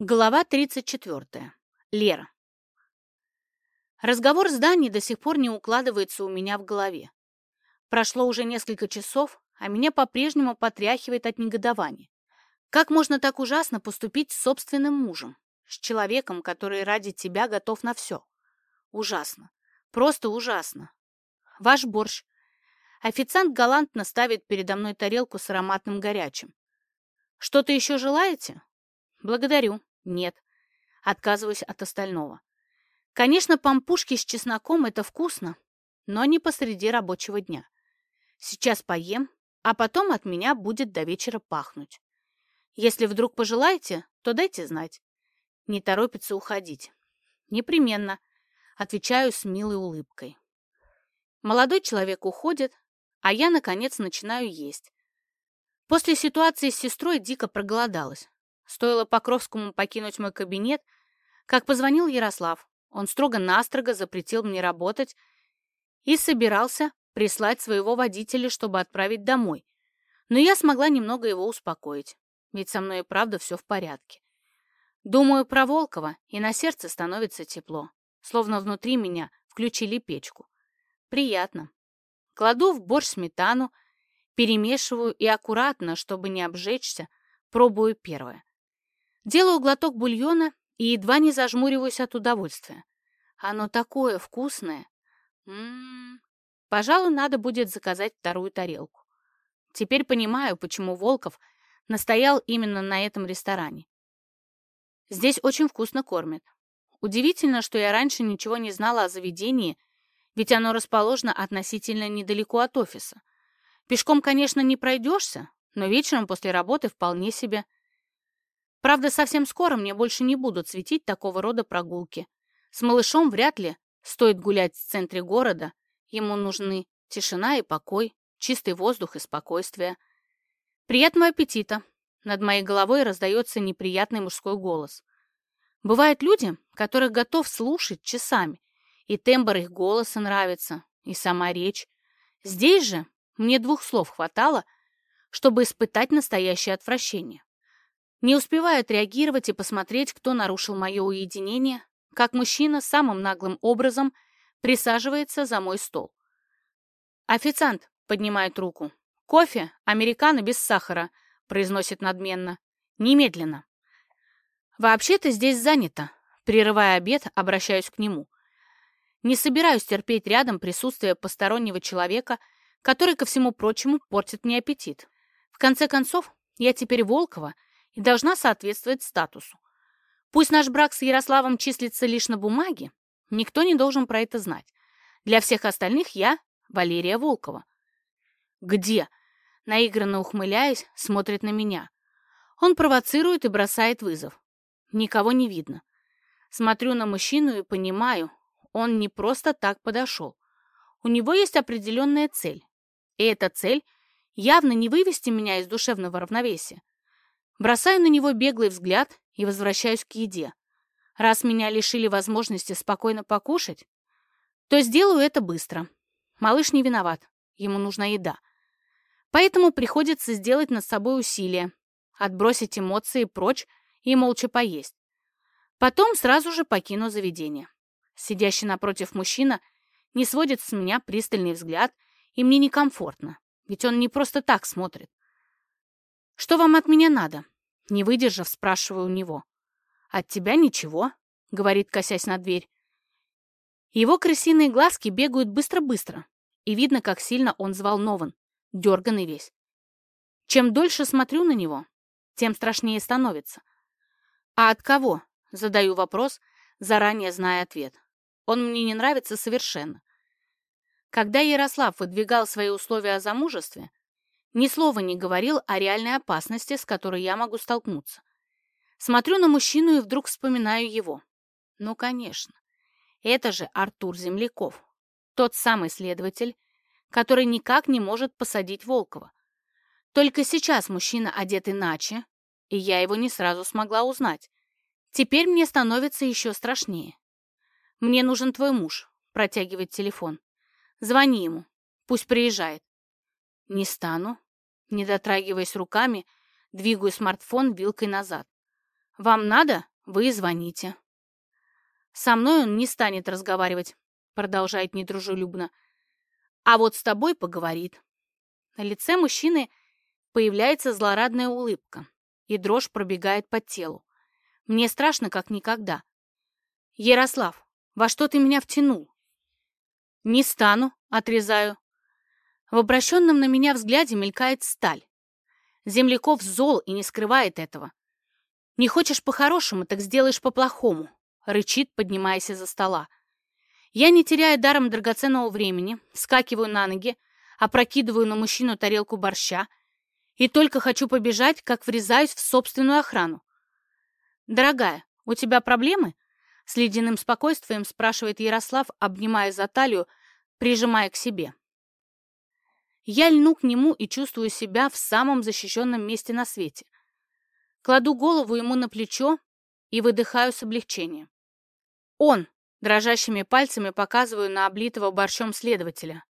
Глава 34. Лера. Разговор с Даней до сих пор не укладывается у меня в голове. Прошло уже несколько часов, а меня по-прежнему потряхивает от негодования. Как можно так ужасно поступить с собственным мужем? С человеком, который ради тебя готов на все? Ужасно. Просто ужасно. Ваш борщ. Официант галантно ставит передо мной тарелку с ароматным горячим. Что-то еще желаете? Благодарю. Нет. Отказываюсь от остального. Конечно, пампушки с чесноком – это вкусно, но не посреди рабочего дня. Сейчас поем, а потом от меня будет до вечера пахнуть. Если вдруг пожелаете, то дайте знать. Не торопится уходить. Непременно. Отвечаю с милой улыбкой. Молодой человек уходит, а я, наконец, начинаю есть. После ситуации с сестрой дико проголодалась. Стоило Покровскому покинуть мой кабинет, как позвонил Ярослав. Он строго-настрого запретил мне работать и собирался прислать своего водителя, чтобы отправить домой. Но я смогла немного его успокоить, ведь со мной и правда все в порядке. Думаю про Волкова, и на сердце становится тепло, словно внутри меня включили печку. Приятно. Кладу в борщ сметану, перемешиваю и аккуратно, чтобы не обжечься, пробую первое. Делаю глоток бульона и едва не зажмуриваюсь от удовольствия. Оно такое вкусное. М-м-м. Пожалуй, надо будет заказать вторую тарелку. Теперь понимаю, почему Волков настоял именно на этом ресторане. Здесь очень вкусно кормят. Удивительно, что я раньше ничего не знала о заведении, ведь оно расположено относительно недалеко от офиса. Пешком, конечно, не пройдешься, но вечером после работы вполне себе. Правда, совсем скоро мне больше не будут светить такого рода прогулки. С малышом вряд ли стоит гулять в центре города. Ему нужны тишина и покой, чистый воздух и спокойствие. Приятного аппетита! Над моей головой раздается неприятный мужской голос. Бывают люди, которых готов слушать часами, и тембр их голоса нравится, и сама речь. Здесь же мне двух слов хватало, чтобы испытать настоящее отвращение. Не успеваю отреагировать и посмотреть, кто нарушил мое уединение, как мужчина самым наглым образом присаживается за мой стол. «Официант!» — поднимает руку. «Кофе, американо без сахара», — произносит надменно. «Немедленно». «Вообще-то здесь занято». Прерывая обед, обращаюсь к нему. Не собираюсь терпеть рядом присутствие постороннего человека, который, ко всему прочему, портит мне аппетит. В конце концов, я теперь Волкова — и должна соответствовать статусу. Пусть наш брак с Ярославом числится лишь на бумаге, никто не должен про это знать. Для всех остальных я Валерия Волкова. «Где?» Наигранно ухмыляясь, смотрит на меня. Он провоцирует и бросает вызов. Никого не видно. Смотрю на мужчину и понимаю, он не просто так подошел. У него есть определенная цель. И эта цель явно не вывести меня из душевного равновесия, Бросаю на него беглый взгляд и возвращаюсь к еде. Раз меня лишили возможности спокойно покушать, то сделаю это быстро. Малыш не виноват, ему нужна еда. Поэтому приходится сделать над собой усилие, отбросить эмоции прочь и молча поесть. Потом сразу же покину заведение. Сидящий напротив мужчина не сводит с меня пристальный взгляд, и мне некомфортно, ведь он не просто так смотрит. «Что вам от меня надо?» Не выдержав, спрашиваю у него. «От тебя ничего», — говорит, косясь на дверь. Его крысиные глазки бегают быстро-быстро, и видно, как сильно он взволнован, дерганный весь. Чем дольше смотрю на него, тем страшнее становится. «А от кого?» — задаю вопрос, заранее зная ответ. Он мне не нравится совершенно. Когда Ярослав выдвигал свои условия о замужестве, ни слова не говорил о реальной опасности, с которой я могу столкнуться. Смотрю на мужчину и вдруг вспоминаю его. Ну, конечно. Это же Артур Земляков. Тот самый следователь, который никак не может посадить Волкова. Только сейчас мужчина одет иначе, и я его не сразу смогла узнать. Теперь мне становится еще страшнее. «Мне нужен твой муж», — протягивает телефон. «Звони ему, пусть приезжает». «Не стану», не дотрагиваясь руками, двигаю смартфон вилкой назад. Вам надо? Вы звоните. Со мной он не станет разговаривать, продолжает недружелюбно. А вот с тобой поговорит. На лице мужчины появляется злорадная улыбка, и дрожь пробегает по телу. Мне страшно, как никогда. Ярослав, во что ты меня втянул? Не стану, отрезаю. В обращенном на меня взгляде мелькает сталь. Земляков зол и не скрывает этого. «Не хочешь по-хорошему, так сделаешь по-плохому», — рычит, поднимаясь из-за стола. Я, не теряя даром драгоценного времени, вскакиваю на ноги, опрокидываю на мужчину тарелку борща и только хочу побежать, как врезаюсь в собственную охрану. «Дорогая, у тебя проблемы?» С ледяным спокойствием спрашивает Ярослав, обнимая за талию, прижимая к себе. Я льну к нему и чувствую себя в самом защищенном месте на свете. Кладу голову ему на плечо и выдыхаю с облегчением. Он, дрожащими пальцами показываю на облитого борщом следователя.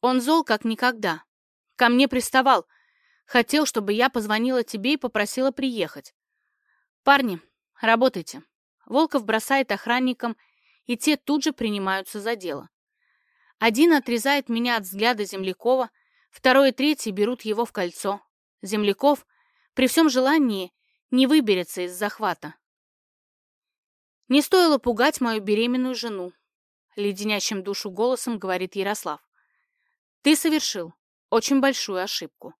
Он зол, как никогда. Ко мне приставал. Хотел, чтобы я позвонила тебе и попросила приехать. Парни, работайте. Волков бросает охранникам, и те тут же принимаются за дело. Один отрезает меня от взгляда Землякова, второй и третий берут его в кольцо. Земляков при всем желании не выберется из захвата. Не стоило пугать мою беременную жену, леденящим душу голосом говорит Ярослав. Ты совершил очень большую ошибку.